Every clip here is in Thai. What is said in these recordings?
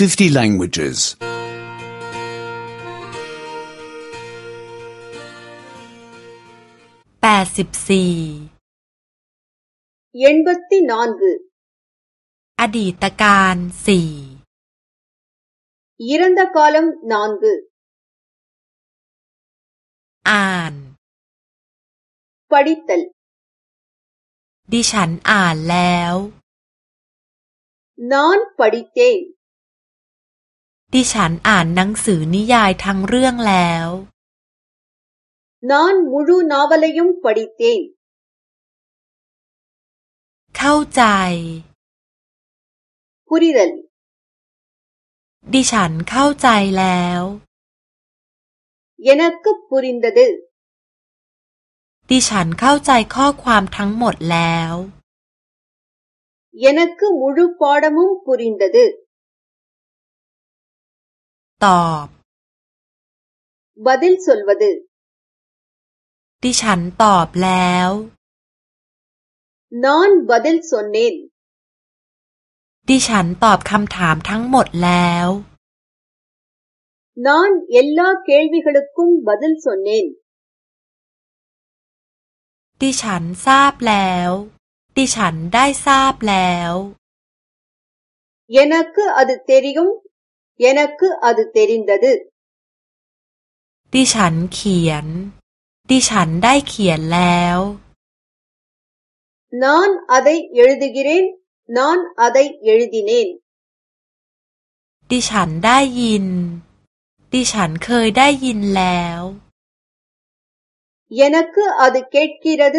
50 languages. 84 84อดีตการสี่ยิรันดาคอลัมนอนกอ่านปดิตลดิฉันอ่านแล้วนอนปดิเตนดิฉันอ่านหนังสือนิยายทั้งเรื่องแล้ว นอนมูรูนอวลยุมปริเตிเข้าใจพูดி த ல ดิฉันเข้าใจแล้วยนักกு ப ு ர ி ந ் த ดுดิฉันเข้าใจข้อความทั้งหมดแล้วยนักกับมูรูปอดมุมพูดินเดดுตอบบัดิลสลวดลดิฉันตอบแล้ว นอนบัดิลสนเนนดิฉันตอบคำถามทั้งหมดแล้ว นอน เอลล่าเคลวิขลุกุมบัดิลสนเนนดิฉันทราบแล้ว ดิฉันได้ทราบแล้วย ன นักு அது த ெริ ய ุ ம ยนักอัดเตรินดัดดิฉันเขียน ดิฉันได้เขียนแล้วนอนอะไรยืดดิกรินนอนอะไรยืดดินินดิฉันได้ยิน ดิฉันเคยได้ยินแล้วยนักอัดเกตกีรด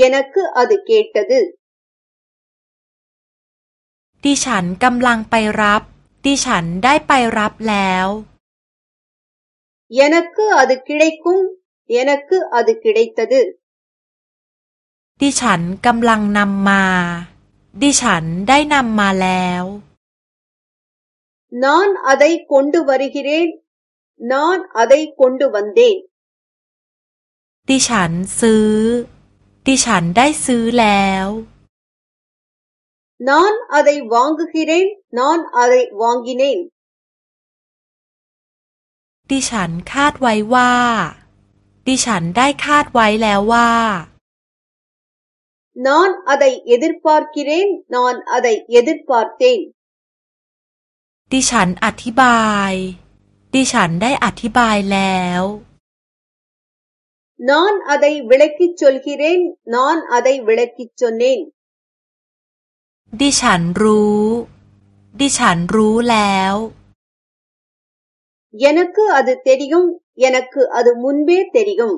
ยนักอัดเกตดดิฉันกำลังไปรับดิฉันได้ไปรับแล้วยานักก็อาดกิดได้คุ้มยานักก็อาดกิดได้ตัดดิฉันกำลังนำมา ดิฉันได้นำมาแล้วนอนอาดัยคนดูวาริกิเรนนอนอาดัยคนดูวันเดดิฉันซื้อ ดิฉันได้ซื้อแล้ว நான் அதை வாங்குகிறேன் நான் அதை வாங்கினேன் ดิฉันคาดไว้ว่า ดิฉันได้คาดไว้แล้วว่า நான் அதை எதிர்பார்க்கிறேன் நான் அதை எதிர்பார்த்தேன் ดิฉันอธิบาย ดิฉันได้อธิบายแล้ว நான் அதை விளக்கிச் சொல்கிறேன் நான் அதை விளக்கிச் சொன்னேன் ดิฉันรู้ ดิฉันรู้แล้วยานัก็อดุเตริกุมยานัก็อดุมุนเบตเตริกุม